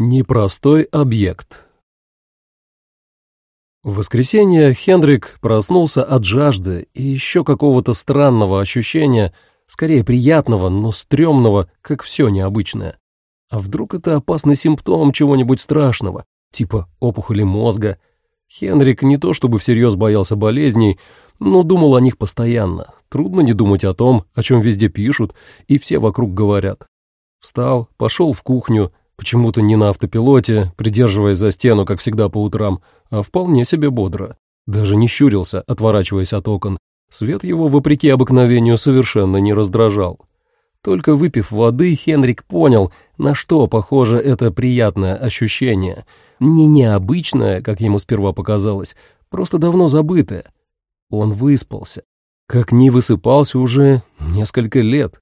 Непростой объект. В воскресенье Хендрик проснулся от жажды и еще какого-то странного ощущения, скорее приятного, но стрёмного, как все необычное. А вдруг это опасный симптом чего-нибудь страшного, типа опухоли мозга? Хенрик не то чтобы всерьез боялся болезней, но думал о них постоянно. Трудно не думать о том, о чем везде пишут и все вокруг говорят. Встал, пошел в кухню, Почему-то не на автопилоте, придерживаясь за стену, как всегда по утрам, а вполне себе бодро. Даже не щурился, отворачиваясь от окон. Свет его, вопреки обыкновению, совершенно не раздражал. Только выпив воды, Хенрик понял, на что похоже это приятное ощущение. Не необычное, как ему сперва показалось, просто давно забытое. Он выспался. Как не высыпался уже несколько лет.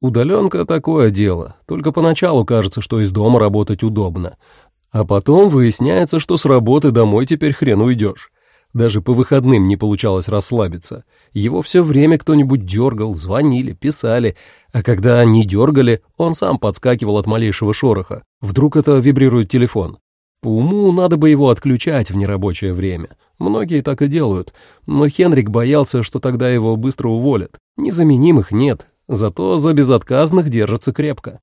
Удаленка — такое дело, только поначалу кажется, что из дома работать удобно. А потом выясняется, что с работы домой теперь хрен уйдешь. Даже по выходным не получалось расслабиться. Его все время кто-нибудь дергал, звонили, писали, а когда не дергали, он сам подскакивал от малейшего шороха. Вдруг это вибрирует телефон. По уму надо бы его отключать в нерабочее время. Многие так и делают, но Хенрик боялся, что тогда его быстро уволят. Незаменимых нет, Зато за безотказных держится крепко.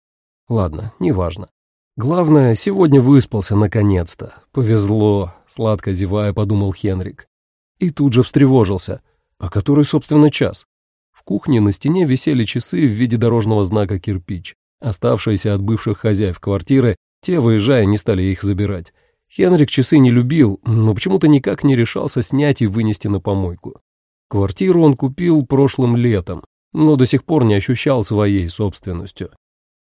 Ладно, неважно. Главное, сегодня выспался наконец-то. Повезло, сладко зевая, подумал Хенрик. И тут же встревожился. А который, собственно, час? В кухне на стене висели часы в виде дорожного знака «Кирпич». Оставшиеся от бывших хозяев квартиры, те, выезжая, не стали их забирать. Хенрик часы не любил, но почему-то никак не решался снять и вынести на помойку. Квартиру он купил прошлым летом, но до сих пор не ощущал своей собственностью.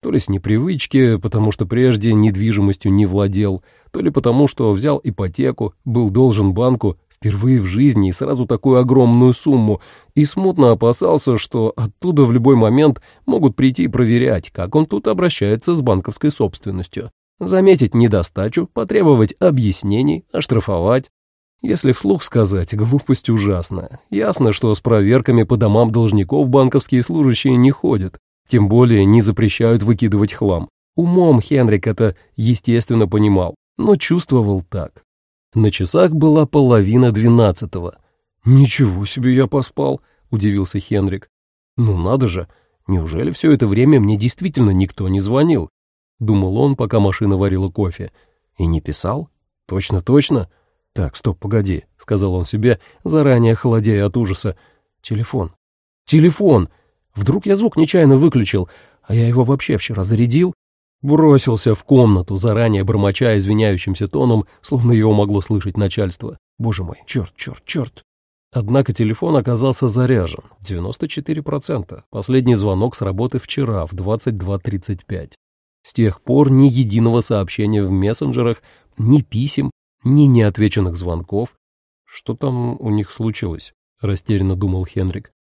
То ли с непривычки, потому что прежде недвижимостью не владел, то ли потому, что взял ипотеку, был должен банку впервые в жизни и сразу такую огромную сумму, и смутно опасался, что оттуда в любой момент могут прийти и проверять, как он тут обращается с банковской собственностью. Заметить недостачу, потребовать объяснений, оштрафовать. Если вслух сказать, глупость ужасная. Ясно, что с проверками по домам должников банковские служащие не ходят, тем более не запрещают выкидывать хлам. Умом Хенрик это, естественно, понимал, но чувствовал так. На часах была половина двенадцатого. «Ничего себе я поспал», — удивился Хенрик. «Ну надо же, неужели все это время мне действительно никто не звонил?» Думал он, пока машина варила кофе. «И не писал? Точно-точно?» «Так, стоп, погоди», — сказал он себе, заранее холодея от ужаса. «Телефон. Телефон! Вдруг я звук нечаянно выключил, а я его вообще вчера зарядил?» Бросился в комнату, заранее бормоча извиняющимся тоном, словно его могло слышать начальство. «Боже мой, черт, черт, черт!» Однако телефон оказался заряжен, 94%. Последний звонок с работы вчера в 22.35. С тех пор ни единого сообщения в мессенджерах, ни писем, ни неотвеченных звонков. Что там у них случилось? Растерянно думал Хенрик.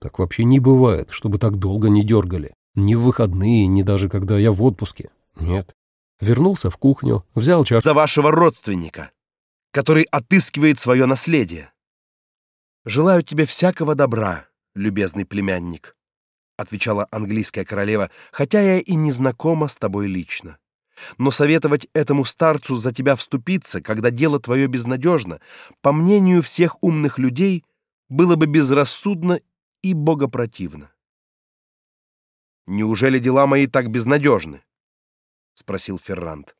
Так вообще не бывает, чтобы так долго не дергали. Ни в выходные, ни даже когда я в отпуске. Нет. Вернулся в кухню, взял чашку. За вашего родственника, который отыскивает свое наследие. Желаю тебе всякого добра, любезный племянник, отвечала английская королева, хотя я и не знакома с тобой лично. Но советовать этому старцу за тебя вступиться, когда дело твое безнадежно, по мнению всех умных людей, было бы безрассудно и богопротивно. Неужели дела мои так безнадежны? спросил Феррант.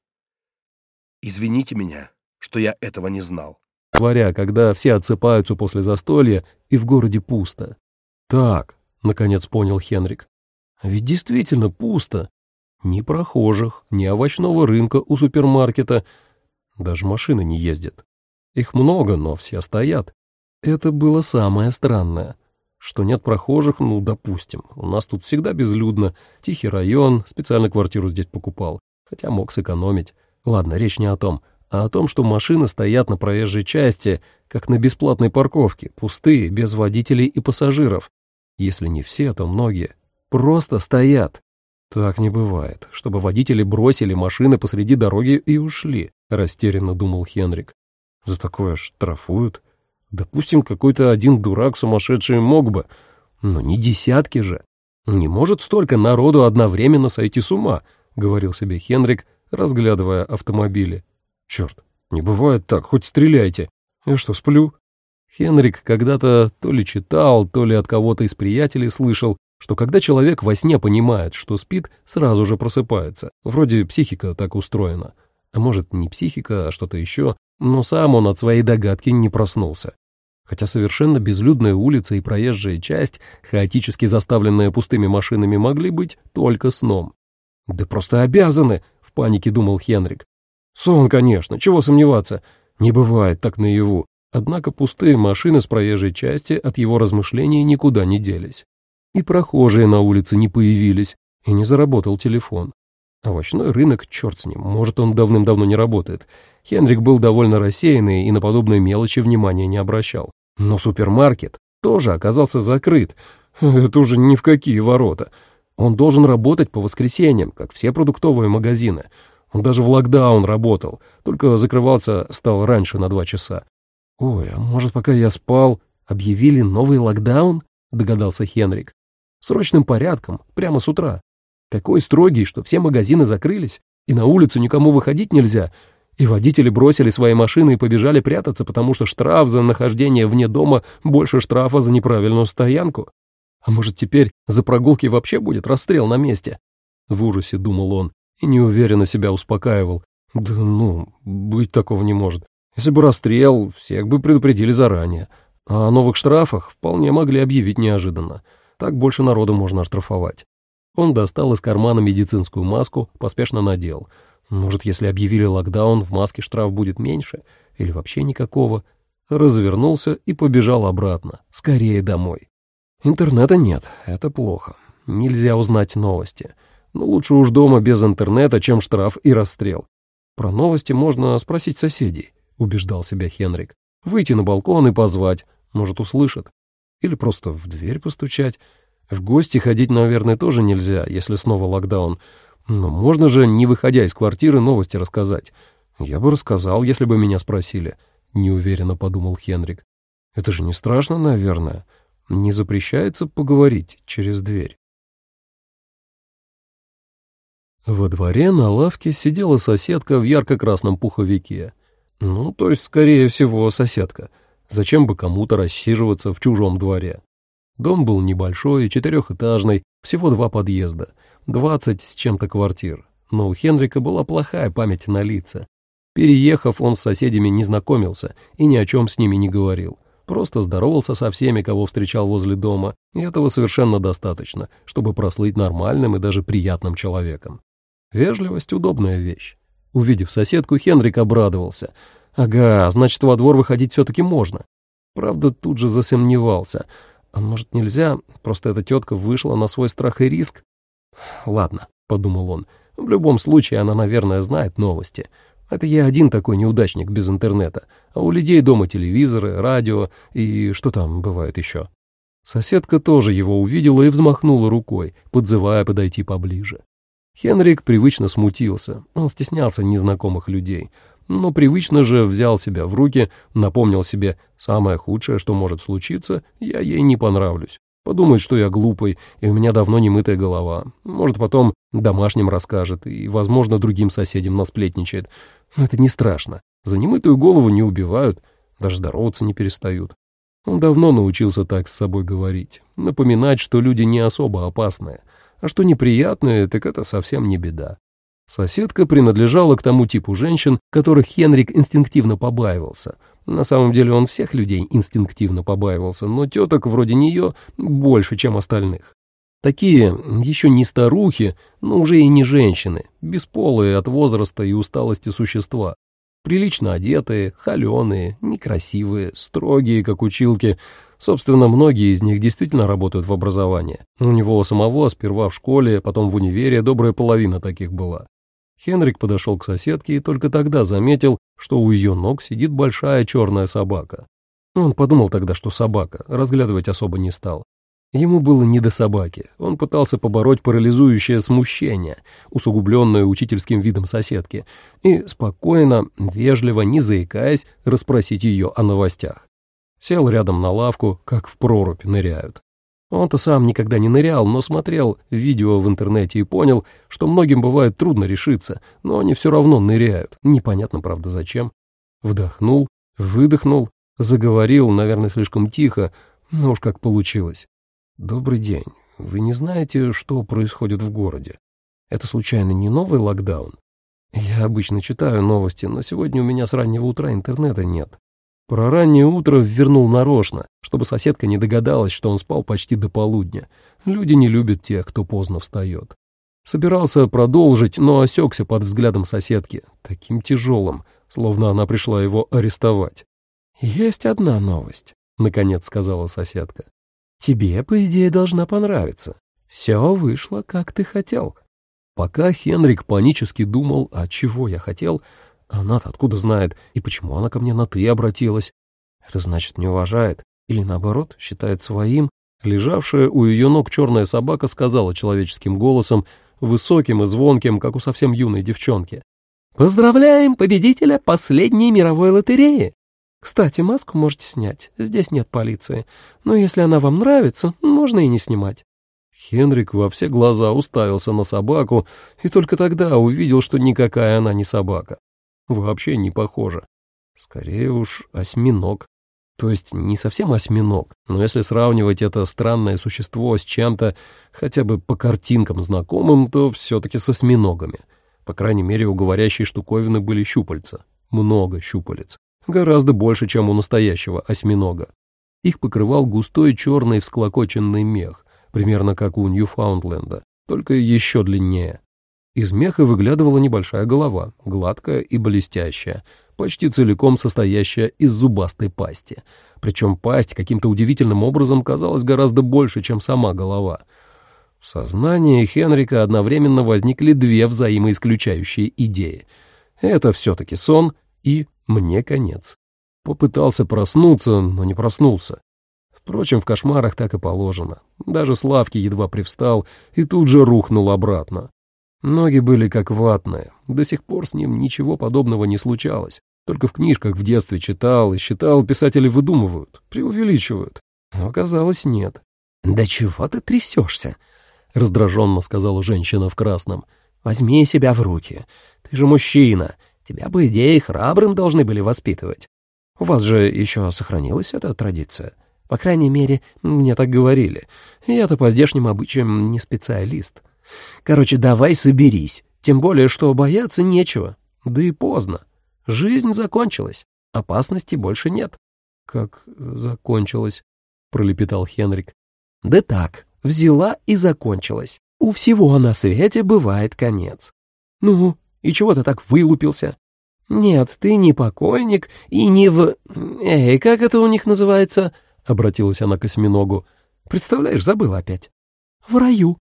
Извините меня, что я этого не знал. Говоря, когда все отсыпаются после застолья и в городе пусто. Так, наконец понял Хенрик. А ведь действительно пусто. Ни прохожих, ни овощного рынка у супермаркета. Даже машины не ездят. Их много, но все стоят. Это было самое странное. Что нет прохожих, ну, допустим. У нас тут всегда безлюдно. Тихий район, специально квартиру здесь покупал. Хотя мог сэкономить. Ладно, речь не о том, а о том, что машины стоят на проезжей части, как на бесплатной парковке, пустые, без водителей и пассажиров. Если не все, то многие. Просто стоят. «Так не бывает, чтобы водители бросили машины посреди дороги и ушли», — растерянно думал Хенрик. «За такое штрафуют. Допустим, какой-то один дурак сумасшедший мог бы, но не десятки же. Не может столько народу одновременно сойти с ума», — говорил себе Хенрик, разглядывая автомобили. «Черт, не бывает так, хоть стреляйте. Я что, сплю?» Хенрик когда-то то ли читал, то ли от кого-то из приятелей слышал, что когда человек во сне понимает, что спит, сразу же просыпается. Вроде психика так устроена. А может, не психика, а что-то еще, но сам он от своей догадки не проснулся. Хотя совершенно безлюдная улица и проезжая часть, хаотически заставленная пустыми машинами, могли быть только сном. «Да просто обязаны!» — в панике думал Хенрик. «Сон, конечно, чего сомневаться. Не бывает так наяву». Однако пустые машины с проезжей части от его размышлений никуда не делись. И прохожие на улице не появились, и не заработал телефон. Овощной рынок, черт с ним, может, он давным-давно не работает. Хенрик был довольно рассеянный и на подобные мелочи внимания не обращал. Но супермаркет тоже оказался закрыт. Это уже ни в какие ворота. Он должен работать по воскресеньям, как все продуктовые магазины. Он даже в локдаун работал, только закрывался стал раньше на два часа. «Ой, а может, пока я спал, объявили новый локдаун?» — догадался Хенрик. «Срочным порядком, прямо с утра. Такой строгий, что все магазины закрылись, и на улицу никому выходить нельзя, и водители бросили свои машины и побежали прятаться, потому что штраф за нахождение вне дома больше штрафа за неправильную стоянку. А может, теперь за прогулки вообще будет расстрел на месте?» В ужасе думал он и неуверенно себя успокаивал. «Да ну, быть такого не может. Если бы расстрел, всех бы предупредили заранее. А о новых штрафах вполне могли объявить неожиданно. Так больше народу можно оштрафовать. Он достал из кармана медицинскую маску, поспешно надел. Может, если объявили локдаун, в маске штраф будет меньше? Или вообще никакого? Развернулся и побежал обратно. Скорее домой. Интернета нет, это плохо. Нельзя узнать новости. Но лучше уж дома без интернета, чем штраф и расстрел. Про новости можно спросить соседей убеждал себя Хенрик. Выйти на балкон и позвать, может, услышат. Или просто в дверь постучать. В гости ходить, наверное, тоже нельзя, если снова локдаун. Но можно же, не выходя из квартиры, новости рассказать. Я бы рассказал, если бы меня спросили, — неуверенно подумал Хенрик. Это же не страшно, наверное. Не запрещается поговорить через дверь. Во дворе на лавке сидела соседка в ярко-красном пуховике. Ну, то есть, скорее всего, соседка. Зачем бы кому-то рассиживаться в чужом дворе? Дом был небольшой, четырехэтажный, всего два подъезда, двадцать с чем-то квартир. Но у Хенрика была плохая память на лица. Переехав, он с соседями не знакомился и ни о чем с ними не говорил. Просто здоровался со всеми, кого встречал возле дома, и этого совершенно достаточно, чтобы прослыть нормальным и даже приятным человеком. Вежливость — удобная вещь. Увидев соседку, Хенрик обрадовался. Ага, значит, во двор выходить все-таки можно. Правда, тут же засомневался. А может, нельзя? Просто эта тетка вышла на свой страх и риск? Ладно, подумал он. В любом случае, она, наверное, знает новости. Это я один такой неудачник без интернета. А у людей дома телевизоры, радио и что там бывает еще. Соседка тоже его увидела и взмахнула рукой, подзывая подойти поближе. Хенрик привычно смутился, он стеснялся незнакомых людей, но привычно же взял себя в руки, напомнил себе «самое худшее, что может случиться, я ей не понравлюсь». Подумает, что я глупый, и у меня давно не мытая голова. Может, потом домашним расскажет, и, возможно, другим соседям насплетничает. Но это не страшно. За немытую голову не убивают, даже здороваться не перестают. Он давно научился так с собой говорить, напоминать, что люди не особо опасные, а что неприятное, так это совсем не беда. Соседка принадлежала к тому типу женщин, которых Хенрик инстинктивно побаивался. На самом деле он всех людей инстинктивно побаивался, но теток вроде нее больше, чем остальных. Такие еще не старухи, но уже и не женщины, бесполые от возраста и усталости существа. Прилично одетые, холеные, некрасивые, строгие, как училки — Собственно, многие из них действительно работают в образовании. У него самого сперва в школе, потом в универе добрая половина таких была. Хенрик подошел к соседке и только тогда заметил, что у ее ног сидит большая черная собака. Он подумал тогда, что собака, разглядывать особо не стал. Ему было не до собаки, он пытался побороть парализующее смущение, усугубленное учительским видом соседки, и спокойно, вежливо, не заикаясь, расспросить ее о новостях. Сел рядом на лавку, как в прорубь ныряют. Он-то сам никогда не нырял, но смотрел видео в интернете и понял, что многим бывает трудно решиться, но они все равно ныряют. Непонятно, правда, зачем. Вдохнул, выдохнул, заговорил, наверное, слишком тихо, но уж как получилось. «Добрый день. Вы не знаете, что происходит в городе? Это случайно не новый локдаун? Я обычно читаю новости, но сегодня у меня с раннего утра интернета нет. Про раннее утро вернул нарочно, чтобы соседка не догадалась, что он спал почти до полудня. Люди не любят тех, кто поздно встает. Собирался продолжить, но осекся под взглядом соседки, таким тяжелым, словно она пришла его арестовать. «Есть одна новость», — наконец сказала соседка. «Тебе, по идее, должна понравиться. Все вышло, как ты хотел». Пока Хенрик панически думал, а чего я хотел, она-то откуда знает, и почему она ко мне на «ты» обратилась? Это значит, не уважает. Или, наоборот, считает своим. Лежавшая у ее ног черная собака сказала человеческим голосом, высоким и звонким, как у совсем юной девчонки. «Поздравляем победителя последней мировой лотереи! Кстати, маску можете снять, здесь нет полиции. Но если она вам нравится, можно и не снимать». Хенрик во все глаза уставился на собаку и только тогда увидел, что никакая она не собака вообще не похоже. Скорее уж осьминог. То есть не совсем осьминог, но если сравнивать это странное существо с чем-то хотя бы по картинкам знакомым, то все-таки с осьминогами. По крайней мере, у говорящей штуковины были щупальца. Много щупалец. Гораздо больше, чем у настоящего осьминога. Их покрывал густой черный всклокоченный мех, примерно как у Ньюфаундленда, только еще длиннее. Из меха выглядывала небольшая голова, гладкая и блестящая, почти целиком состоящая из зубастой пасти. Причем пасть каким-то удивительным образом казалась гораздо больше, чем сама голова. В сознании Хенрика одновременно возникли две взаимоисключающие идеи. Это все-таки сон и «мне конец». Попытался проснуться, но не проснулся. Впрочем, в кошмарах так и положено. Даже Славки едва привстал и тут же рухнул обратно. Ноги были как ватные, до сих пор с ним ничего подобного не случалось. Только в книжках в детстве читал и считал, писатели выдумывают, преувеличивают. Но оказалось, нет. «Да чего ты трясешься?» — раздраженно сказала женщина в красном. «Возьми себя в руки. Ты же мужчина. Тебя, по идее, храбрым должны были воспитывать. У вас же еще сохранилась эта традиция. По крайней мере, мне так говорили. Я-то по здешним обычаям не специалист». Короче, давай соберись. Тем более, что бояться нечего. Да и поздно. Жизнь закончилась. Опасности больше нет. Как закончилась? Пролепетал Хенрик. Да так, взяла и закончилась. У всего на свете бывает конец. Ну, и чего ты так вылупился? Нет, ты не покойник и не в... Эй, как это у них называется? Обратилась она к осьминогу. Представляешь, забыла опять. В раю,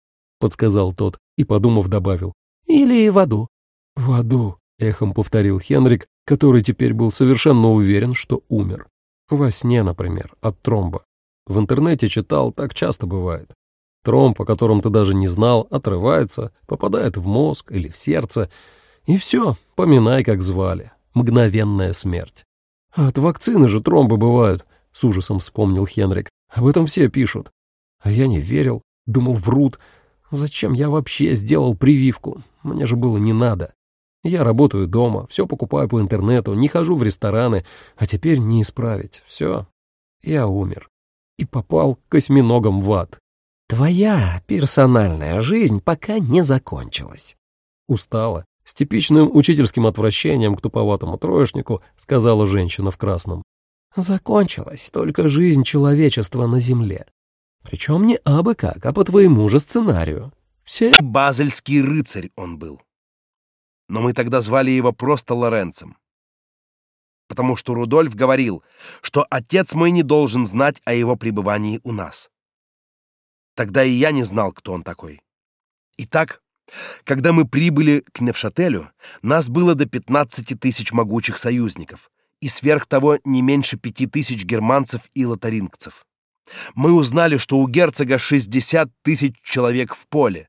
подсказал тот и, подумав, добавил. «Или в аду». «В аду», — эхом повторил Хенрик, который теперь был совершенно уверен, что умер. Во сне, например, от тромба. В интернете читал, так часто бывает. Тромб, о котором ты даже не знал, отрывается, попадает в мозг или в сердце, и все, поминай, как звали. Мгновенная смерть. «От вакцины же тромбы бывают», — с ужасом вспомнил Хенрик. «Об этом все пишут». А я не верил, думал, врут, Зачем я вообще сделал прививку? Мне же было не надо. Я работаю дома, все покупаю по интернету, не хожу в рестораны, а теперь не исправить. Все, я умер. И попал к осьминогам в ад. Твоя персональная жизнь пока не закончилась. Устала. С типичным учительским отвращением к туповатому троечнику сказала женщина в красном. Закончилась только жизнь человечества на Земле. Причем не абы как, а по твоему же сценарию. Все... Базельский рыцарь он был. Но мы тогда звали его просто Лоренцем. Потому что Рудольф говорил, что отец мой не должен знать о его пребывании у нас. Тогда и я не знал, кто он такой. Итак, когда мы прибыли к Невшателю, нас было до 15 тысяч могучих союзников, и сверх того не меньше пяти тысяч германцев и лотарингцев. Мы узнали, что у герцога 60 тысяч человек в поле,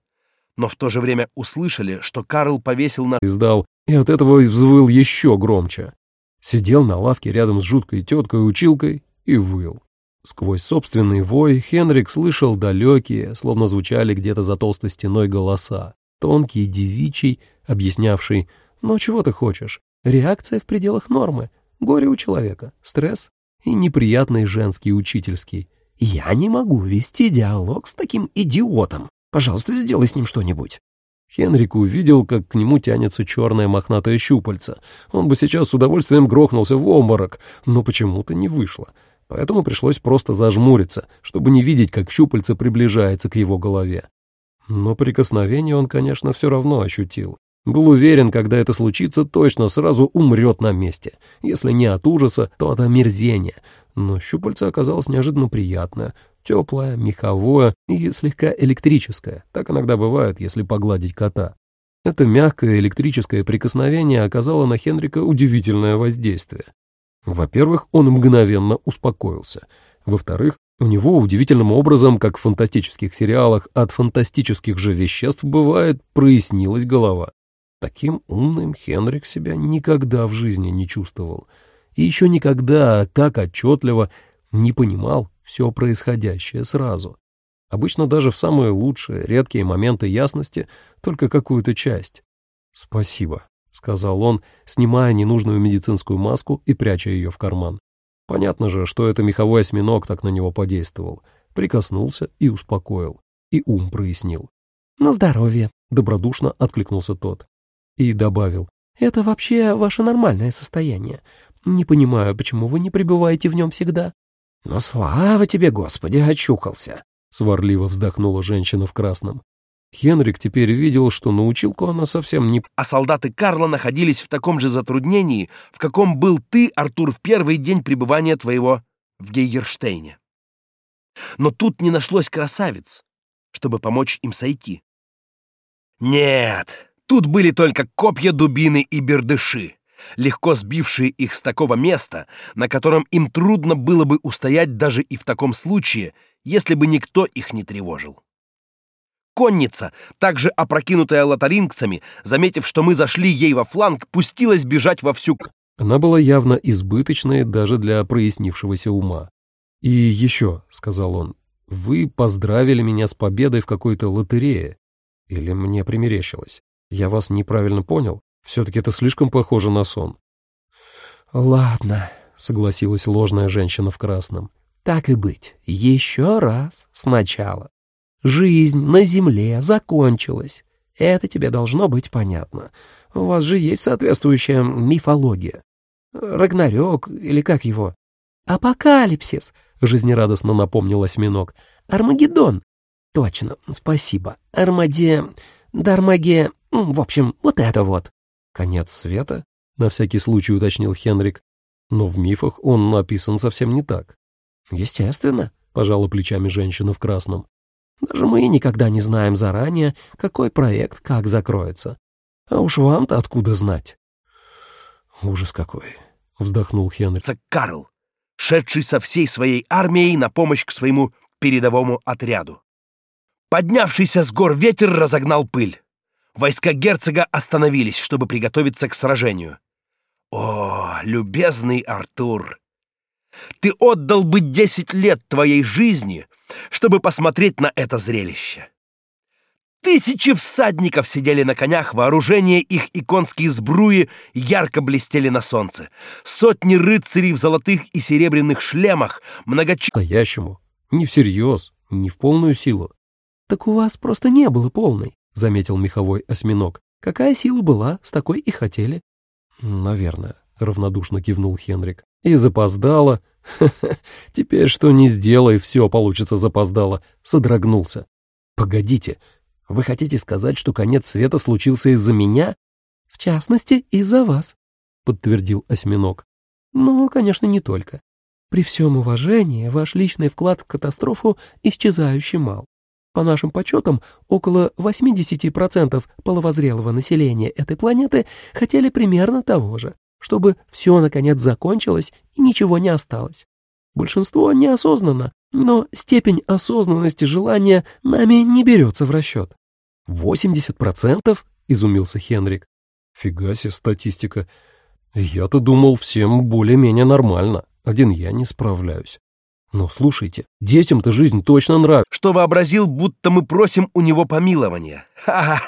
но в то же время услышали, что Карл повесил на... Издал, и от этого взвыл еще громче. Сидел на лавке рядом с жуткой теткой-училкой и выл. Сквозь собственный вой Хенрик слышал далекие, словно звучали где-то за толстой стеной голоса, тонкий девичий, объяснявший «Ну чего ты хочешь? Реакция в пределах нормы, горе у человека, стресс и неприятный женский учительский. Я не могу вести диалог с таким идиотом. Пожалуйста, сделай с ним что-нибудь». Хенрик увидел, как к нему тянется черное мохнатое щупальце. Он бы сейчас с удовольствием грохнулся в обморок, но почему-то не вышло поэтому пришлось просто зажмуриться, чтобы не видеть, как щупальце приближается к его голове. Но прикосновение он, конечно, все равно ощутил. Был уверен, когда это случится, точно сразу умрет на месте. Если не от ужаса, то от омерзения. Но щупальце оказалось неожиданно приятное, теплое, меховое и слегка электрическое. Так иногда бывает, если погладить кота. Это мягкое электрическое прикосновение оказало на Хенрика удивительное воздействие. Во-первых, он мгновенно успокоился. Во-вторых, у него удивительным образом, как в фантастических сериалах, от фантастических же веществ бывает, прояснилась голова. Таким умным Хенрик себя никогда в жизни не чувствовал. И еще никогда так отчетливо не понимал все происходящее сразу. Обычно даже в самые лучшие, редкие моменты ясности только какую-то часть. «Спасибо», — сказал он, снимая ненужную медицинскую маску и пряча ее в карман. Понятно же, что это меховой осьминог так на него подействовал. Прикоснулся и успокоил. И ум прояснил. «На здоровье», — добродушно откликнулся тот. И добавил. «Это вообще ваше нормальное состояние. Не понимаю, почему вы не пребываете в нем всегда». «Но слава тебе, Господи, очухался!» — сварливо вздохнула женщина в красном. Хенрик теперь видел, что на училку она совсем не... А солдаты Карла находились в таком же затруднении, в каком был ты, Артур, в первый день пребывания твоего в Гейгерштейне. Но тут не нашлось красавиц, чтобы помочь им сойти. Нет, тут были только копья, дубины и бердыши, легко сбившие их с такого места, на котором им трудно было бы устоять даже и в таком случае, если бы никто их не тревожил. Конница, также опрокинутая лотарингцами, заметив, что мы зашли ей во фланг, пустилась бежать во всю... Она была явно избыточной даже для прояснившегося ума. «И еще», — сказал он, — «вы поздравили меня с победой в какой-то лотерее. Или мне примерещилось? Я вас неправильно понял? Все-таки это слишком похоже на сон». «Ладно», — согласилась ложная женщина в красном. «Так и быть. Еще раз сначала». Жизнь на Земле закончилась. Это тебе должно быть понятно. У вас же есть соответствующая мифология. Рагнарёк, или как его? Апокалипсис, жизнерадостно напомнил осьминог. Армагеддон. Точно, спасибо. Армаде... Дармаге... В общем, вот это вот. Конец света? На всякий случай уточнил Хенрик. Но в мифах он написан совсем не так. Естественно, пожала плечами женщина в красном. Даже мы никогда не знаем заранее, какой проект как закроется. А уж вам-то откуда знать? Ужас какой, вздохнул Хенри. Карл, шедший со всей своей армией на помощь к своему передовому отряду. Поднявшийся с гор ветер разогнал пыль. Войска герцога остановились, чтобы приготовиться к сражению. О, любезный Артур! Ты отдал бы десять лет твоей жизни, чтобы посмотреть на это зрелище. Тысячи всадников сидели на конях, вооружение их и конские сбруи ярко блестели на солнце. Сотни рыцарей в золотых и серебряных шлемах, многоч... Настоящему. Не всерьез, не в полную силу. «Так у вас просто не было полной», — заметил меховой осьминог. «Какая сила была, с такой и хотели». «Наверное», — равнодушно кивнул Хенрик. «И запоздало, Теперь что не сделай, все получится запоздало. Содрогнулся. Погодите, вы хотите сказать, что конец света случился из-за меня? В частности, из-за вас, подтвердил осьминог. Но, конечно, не только. При всем уважении, ваш личный вклад в катастрофу исчезающий мал. По нашим подсчетам, около 80% половозрелого населения этой планеты хотели примерно того же чтобы все, наконец, закончилось и ничего не осталось. Большинство неосознанно, но степень осознанности желания нами не берется в расчет. «Восемьдесят процентов?» — изумился Хенрик. «Фига себе статистика. Я-то думал, всем более-менее нормально. Один я не справляюсь». Но слушайте, детям-то жизнь точно нравится. Что вообразил, будто мы просим у него помилования. Ха-ха,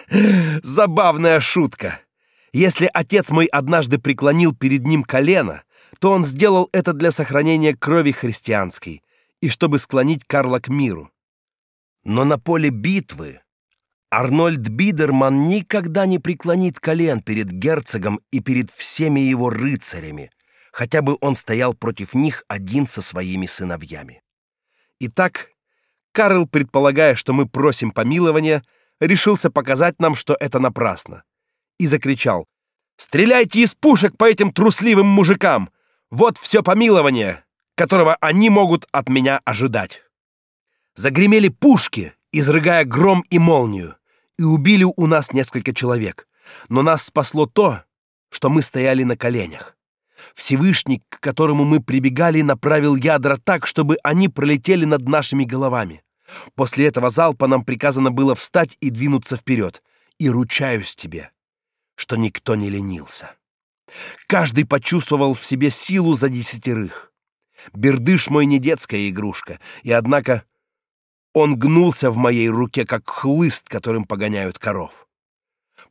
забавная шутка. Если отец мой однажды преклонил перед ним колено, то он сделал это для сохранения крови христианской и чтобы склонить Карла к миру. Но на поле битвы Арнольд Бидерман никогда не преклонит колен перед герцогом и перед всеми его рыцарями, хотя бы он стоял против них один со своими сыновьями. Итак, Карл, предполагая, что мы просим помилования, решился показать нам, что это напрасно, и закричал «Стреляйте из пушек по этим трусливым мужикам! Вот все помилование, которого они могут от меня ожидать!» Загремели пушки, изрыгая гром и молнию, и убили у нас несколько человек. Но нас спасло то, что мы стояли на коленях. Всевышний, к которому мы прибегали, направил ядра так, чтобы они пролетели над нашими головами. После этого залпа нам приказано было встать и двинуться вперед. И ручаюсь тебе, что никто не ленился. Каждый почувствовал в себе силу за десятерых. Бердыш мой не детская игрушка, и однако он гнулся в моей руке, как хлыст, которым погоняют коров.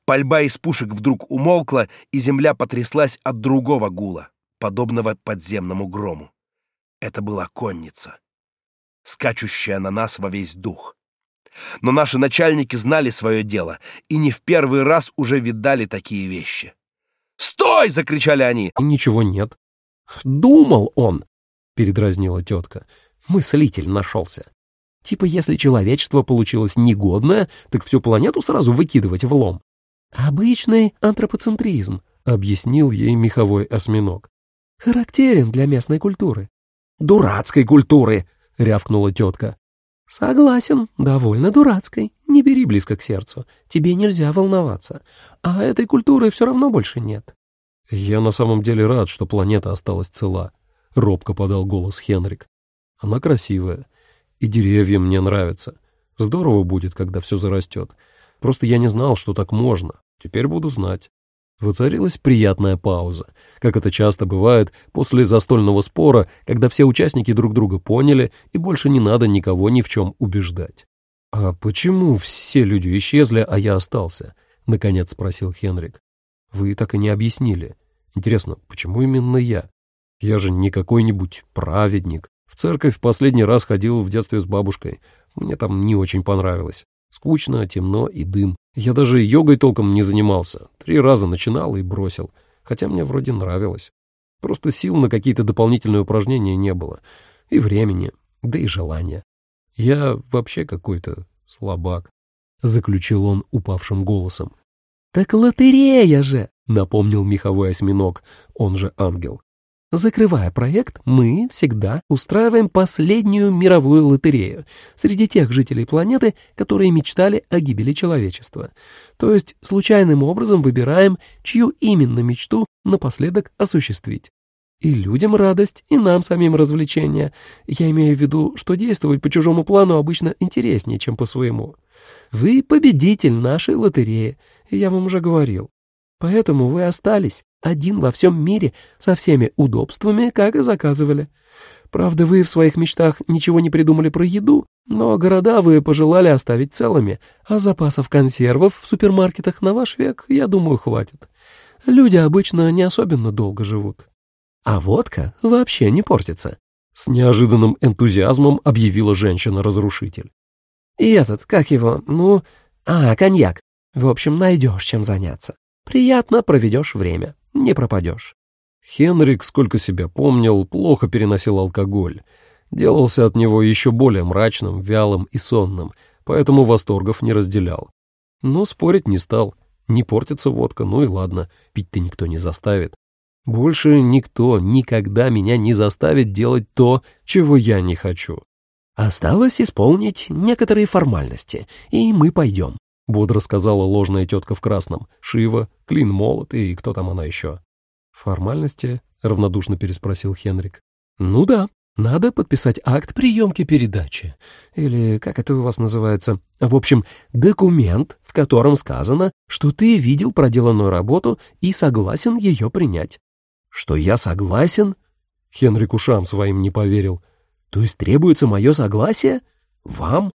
Пальба из пушек вдруг умолкла, и земля потряслась от другого гула подобного подземному грому. Это была конница, скачущая на нас во весь дух. Но наши начальники знали свое дело и не в первый раз уже видали такие вещи. «Стой!» — закричали они. «Ничего нет». «Думал он!» — передразнила тетка. «Мыслитель нашелся. Типа, если человечество получилось негодное, так всю планету сразу выкидывать в лом. Обычный антропоцентризм», — объяснил ей меховой осьминог характерен для местной культуры. «Дурацкой культуры!» — рявкнула тетка. «Согласен, довольно дурацкой. Не бери близко к сердцу. Тебе нельзя волноваться. А этой культуры все равно больше нет». «Я на самом деле рад, что планета осталась цела», — робко подал голос Хенрик. «Она красивая, и деревья мне нравятся. Здорово будет, когда все зарастет. Просто я не знал, что так можно. Теперь буду знать». Воцарилась приятная пауза, как это часто бывает после застольного спора, когда все участники друг друга поняли, и больше не надо никого ни в чем убеждать. «А почему все люди исчезли, а я остался?» — наконец спросил Хенрик. «Вы так и не объяснили. Интересно, почему именно я? Я же не какой-нибудь праведник. В церковь последний раз ходил в детстве с бабушкой. Мне там не очень понравилось. Скучно, темно и дым. Я даже йогой толком не занимался. Три раза начинал и бросил. Хотя мне вроде нравилось. Просто сил на какие-то дополнительные упражнения не было. И времени, да и желания. Я вообще какой-то слабак. Заключил он упавшим голосом. «Так лотерея же!» — напомнил меховой осьминог, он же ангел. Закрывая проект, мы всегда устраиваем последнюю мировую лотерею среди тех жителей планеты, которые мечтали о гибели человечества. То есть случайным образом выбираем, чью именно мечту напоследок осуществить. И людям радость, и нам самим развлечение. Я имею в виду, что действовать по чужому плану обычно интереснее, чем по своему. Вы победитель нашей лотереи, я вам уже говорил. Поэтому вы остались один во всем мире со всеми удобствами, как и заказывали. Правда, вы в своих мечтах ничего не придумали про еду, но города вы пожелали оставить целыми, а запасов консервов в супермаркетах на ваш век, я думаю, хватит. Люди обычно не особенно долго живут. А водка вообще не портится. С неожиданным энтузиазмом объявила женщина-разрушитель. И этот, как его, ну... А, коньяк. В общем, найдешь чем заняться. Приятно проведешь время, не пропадешь. Хенрик, сколько себя помнил, плохо переносил алкоголь. Делался от него еще более мрачным, вялым и сонным, поэтому восторгов не разделял. Но спорить не стал. Не портится водка, ну и ладно, пить-то никто не заставит. Больше никто никогда меня не заставит делать то, чего я не хочу. Осталось исполнить некоторые формальности, и мы пойдем. — бодро сказала ложная тетка в красном. Шива, Клин Молот и кто там она еще. «Формальности?» — равнодушно переспросил Хенрик. «Ну да, надо подписать акт приемки передачи. Или как это у вас называется? В общем, документ, в котором сказано, что ты видел проделанную работу и согласен ее принять». «Что я согласен?» Хенрик ушам своим не поверил. То есть требуется мое согласие? Вам?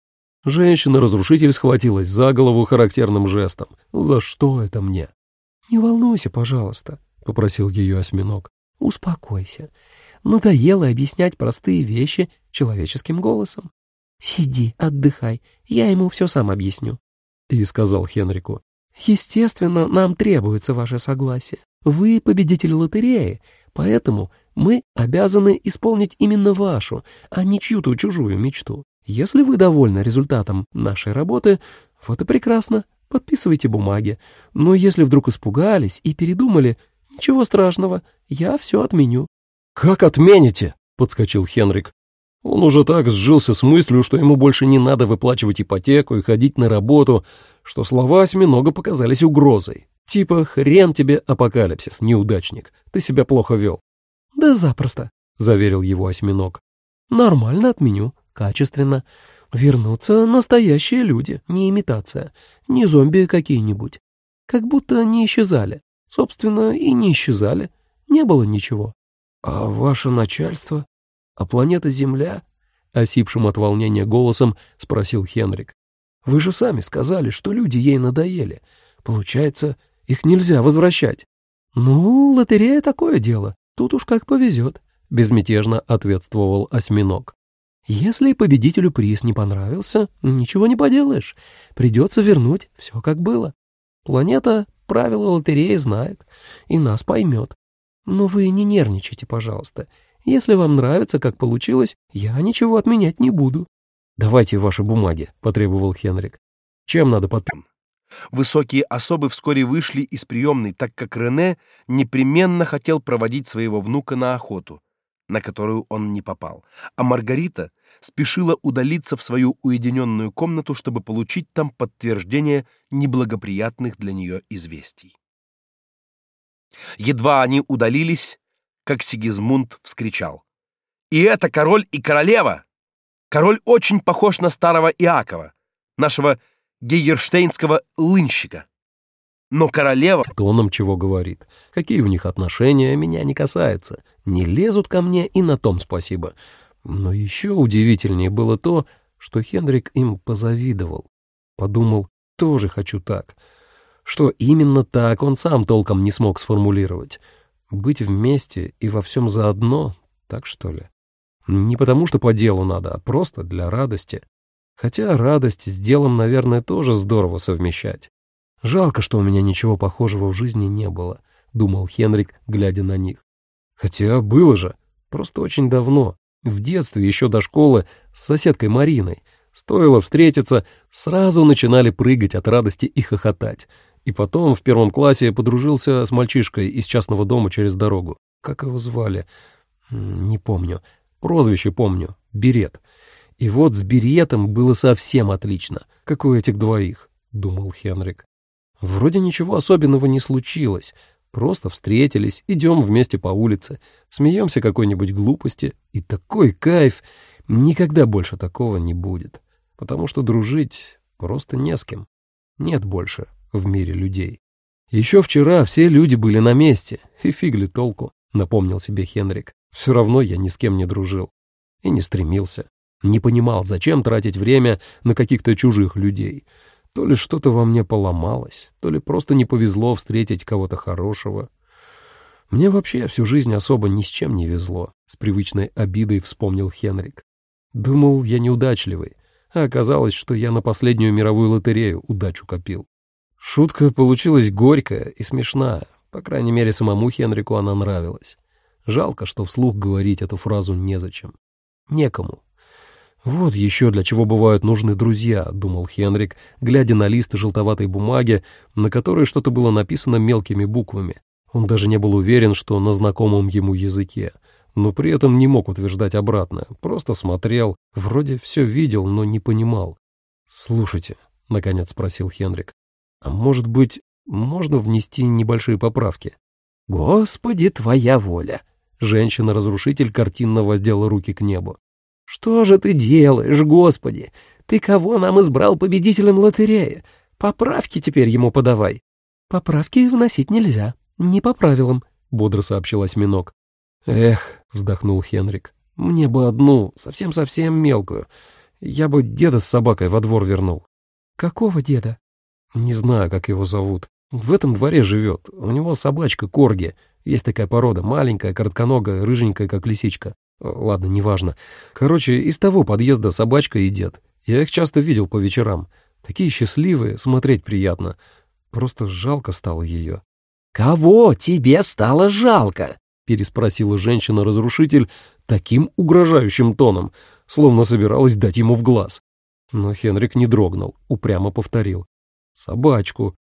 Женщина-разрушитель схватилась за голову характерным жестом. За что это мне? Не волнуйся, пожалуйста, попросил ее осьминог. Успокойся. Надоело объяснять простые вещи человеческим голосом. Сиди, отдыхай, я ему все сам объясню. И сказал Хенрику. Естественно, нам требуется ваше согласие. Вы победитель лотереи, поэтому мы обязаны исполнить именно вашу, а не чью-то чужую мечту. Если вы довольны результатом нашей работы, вот и прекрасно, подписывайте бумаги. Но если вдруг испугались и передумали, ничего страшного, я все отменю». «Как отмените?» — подскочил Хенрик. Он уже так сжился с мыслью, что ему больше не надо выплачивать ипотеку и ходить на работу, что слова осьминога показались угрозой. Типа «хрен тебе апокалипсис, неудачник, ты себя плохо вел». «Да запросто», — заверил его осьминог. «Нормально отменю, качественно. Вернутся настоящие люди, не имитация, не зомби какие-нибудь. Как будто не исчезали. Собственно, и не исчезали. Не было ничего». «А ваше начальство? А планета Земля?» — осипшим от волнения голосом спросил Хенрик. Вы же сами сказали, что люди ей надоели. Получается, их нельзя возвращать. Ну, лотерея такое дело. Тут уж как повезет, — безмятежно ответствовал осьминог. Если победителю приз не понравился, ничего не поделаешь. Придется вернуть все как было. Планета правила лотереи знает и нас поймет. Но вы не нервничайте, пожалуйста. Если вам нравится, как получилось, я ничего отменять не буду. «Давайте ваши бумаги», — потребовал Хенрик. «Чем надо подписать?» Высокие особы вскоре вышли из приемной, так как Рене непременно хотел проводить своего внука на охоту, на которую он не попал, а Маргарита спешила удалиться в свою уединенную комнату, чтобы получить там подтверждение неблагоприятных для нее известий. Едва они удалились, как Сигизмунд вскричал: "И это король и королева!" Король очень похож на старого Иакова, нашего гейерштейнского лынщика. Но королева... Тоном чего говорит. Какие у них отношения, меня не касается. Не лезут ко мне, и на том спасибо. Но еще удивительнее было то, что Хендрик им позавидовал. Подумал, тоже хочу так. Что именно так, он сам толком не смог сформулировать. Быть вместе и во всем заодно, так что ли? Не потому, что по делу надо, а просто для радости. Хотя радость с делом, наверное, тоже здорово совмещать. Жалко, что у меня ничего похожего в жизни не было, думал Хенрик, глядя на них. Хотя было же, просто очень давно, в детстве, еще до школы, с соседкой Мариной. Стоило встретиться, сразу начинали прыгать от радости и хохотать. И потом в первом классе подружился с мальчишкой из частного дома через дорогу. Как его звали? Не помню. Прозвище помню — Берет. И вот с Беретом было совсем отлично, как у этих двоих, — думал Хенрик. Вроде ничего особенного не случилось, просто встретились, идем вместе по улице, смеемся какой-нибудь глупости, и такой кайф, никогда больше такого не будет, потому что дружить просто не с кем, нет больше в мире людей. Еще вчера все люди были на месте, и фигли толку, напомнил себе Хенрик. Все равно я ни с кем не дружил и не стремился. Не понимал, зачем тратить время на каких-то чужих людей. То ли что-то во мне поломалось, то ли просто не повезло встретить кого-то хорошего. Мне вообще всю жизнь особо ни с чем не везло, с привычной обидой вспомнил Хенрик. Думал, я неудачливый, а оказалось, что я на последнюю мировую лотерею удачу копил. Шутка получилась горькая и смешная, по крайней мере, самому Хенрику она нравилась. Жалко, что вслух говорить эту фразу незачем. Некому. «Вот еще для чего бывают нужны друзья», — думал Хенрик, глядя на лист желтоватой бумаги, на которой что-то было написано мелкими буквами. Он даже не был уверен, что на знакомом ему языке, но при этом не мог утверждать обратное, просто смотрел, вроде все видел, но не понимал. «Слушайте», — наконец спросил Хенрик, — «а может быть, можно внести небольшие поправки?» «Господи, твоя воля!» Женщина-разрушитель картинно воздела руки к небу. «Что же ты делаешь, Господи? Ты кого нам избрал победителем лотереи? Поправки теперь ему подавай». «Поправки вносить нельзя, не по правилам», — бодро сообщил осьминог. «Эх», — вздохнул Хенрик, — Мне бы одну, совсем-совсем мелкую. Я бы деда с собакой во двор вернул. Какого деда? Не знаю, как его зовут. В этом дворе живет. У него собачка Корги. Есть такая порода, маленькая, коротконогая, рыженькая, как лисичка. Ладно, неважно. Короче, из того подъезда собачка и дед. Я их часто видел по вечерам. Такие счастливые, смотреть приятно. Просто жалко стало ее. «Кого тебе стало жалко?» — переспросила женщина-разрушитель таким угрожающим тоном, словно собиралась дать ему в глаз. Но Хенрик не дрогнул, упрямо повторил. «Собачку.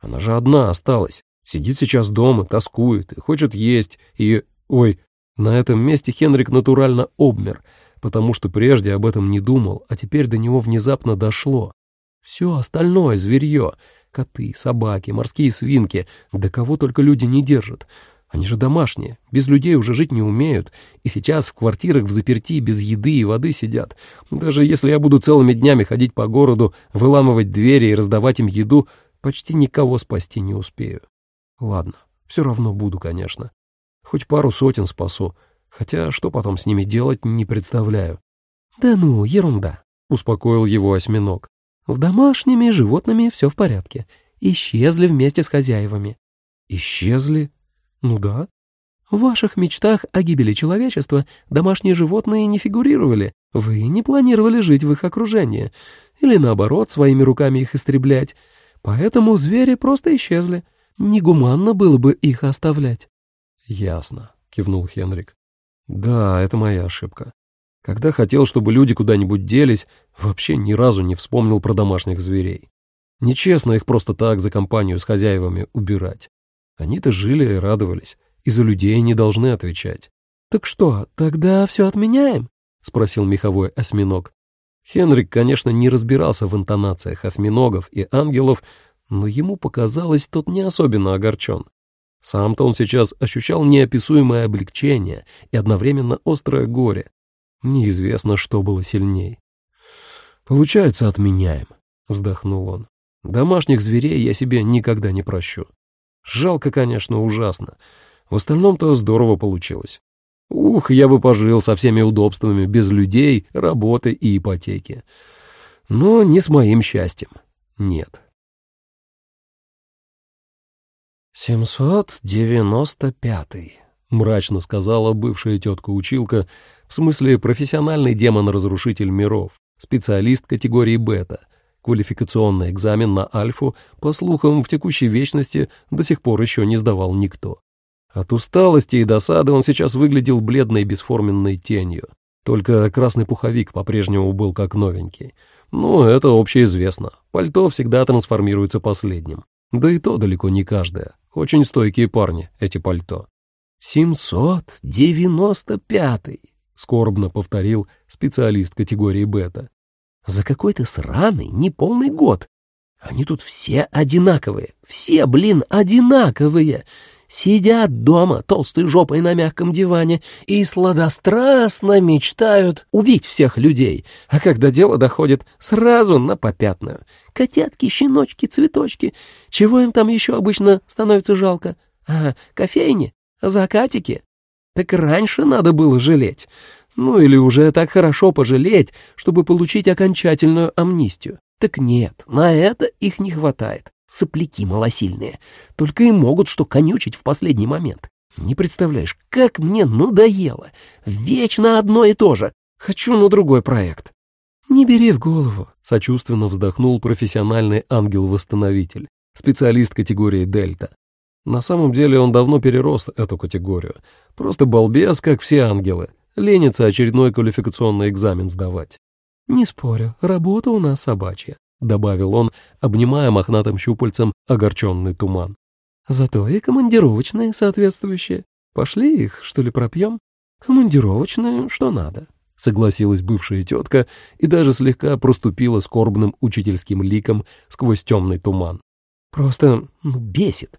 Она же одна осталась. Сидит сейчас дома, тоскует и хочет есть, и... Ой, на этом месте Хенрик натурально обмер, потому что прежде об этом не думал, а теперь до него внезапно дошло. Все остальное зверье — коты, собаки, морские свинки, да кого только люди не держат. Они же домашние, без людей уже жить не умеют, и сейчас в квартирах в заперти без еды и воды сидят. Даже если я буду целыми днями ходить по городу, выламывать двери и раздавать им еду, почти никого спасти не успею. Ладно, все равно буду, конечно. Хоть пару сотен спасу, хотя что потом с ними делать, не представляю. «Да ну, ерунда», — успокоил его осьминог. «С домашними животными все в порядке. Исчезли вместе с хозяевами». «Исчезли?» «Ну да. В ваших мечтах о гибели человечества домашние животные не фигурировали. Вы не планировали жить в их окружении. Или наоборот, своими руками их истреблять. Поэтому звери просто исчезли. Негуманно было бы их оставлять. Ясно, кивнул Хенрик. Да, это моя ошибка. Когда хотел, чтобы люди куда-нибудь делись, вообще ни разу не вспомнил про домашних зверей. Нечестно их просто так за компанию с хозяевами убирать. Они-то жили и радовались, и за людей не должны отвечать. «Так что, тогда все отменяем?» — спросил меховой осьминог. Хенрик, конечно, не разбирался в интонациях осьминогов и ангелов, но ему показалось, тот не особенно огорчен. Сам-то он сейчас ощущал неописуемое облегчение и одновременно острое горе. Неизвестно, что было сильней. «Получается, отменяем», — вздохнул он. «Домашних зверей я себе никогда не прощу. Жалко, конечно, ужасно. В остальном-то здорово получилось. Ух, я бы пожил со всеми удобствами, без людей, работы и ипотеки. Но не с моим счастьем. Нет». «Семьсот девяносто пятый», — мрачно сказала бывшая тетка-училка, в смысле профессиональный демон-разрушитель миров, специалист категории бета. Квалификационный экзамен на альфу, по слухам, в текущей вечности до сих пор еще не сдавал никто. От усталости и досады он сейчас выглядел бледной бесформенной тенью. Только красный пуховик по-прежнему был как новенький. Ну, это общеизвестно. Пальто всегда трансформируется последним. Да и то далеко не каждое. Очень стойкие парни, эти пальто. «Семьсот девяносто пятый», — скорбно повторил специалист категории бета. «За какой-то сраный неполный год. Они тут все одинаковые, все, блин, одинаковые. Сидят дома толстой жопой на мягком диване и сладострастно мечтают убить всех людей, а когда дело доходит, сразу на попятную. Котятки, щеночки, цветочки. Чего им там еще обычно становится жалко? А, кофейни? Закатики? Так раньше надо было жалеть. Ну или уже так хорошо пожалеть, чтобы получить окончательную амнистию. Так нет, на это их не хватает. Сопляки малосильные. Только и могут что конючить в последний момент. Не представляешь, как мне надоело. Вечно одно и то же. Хочу на другой проект. «Не бери в голову», — сочувственно вздохнул профессиональный ангел-восстановитель, специалист категории «Дельта». На самом деле он давно перерос эту категорию. Просто балбес, как все ангелы. Ленится очередной квалификационный экзамен сдавать. «Не спорю, работа у нас собачья», — добавил он, обнимая мохнатым щупальцем огорченный туман. «Зато и командировочные соответствующие. Пошли их, что ли, пропьем? Командировочные, что надо», — согласилась бывшая тетка и даже слегка проступила скорбным учительским ликом сквозь темный туман. «Просто, ну, бесит.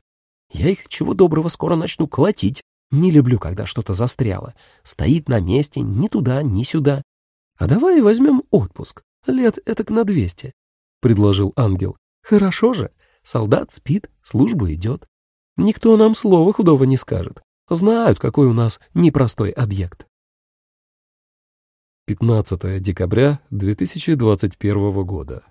Я их чего доброго скоро начну колотить. Не люблю, когда что-то застряло. Стоит на месте, ни туда, ни сюда. А давай возьмем отпуск. Лет этак на двести. — предложил ангел. «Хорошо же. Солдат спит, служба идет. Никто нам слова худого не скажет. Знают, какой у нас непростой объект». 15 декабря 2021 года.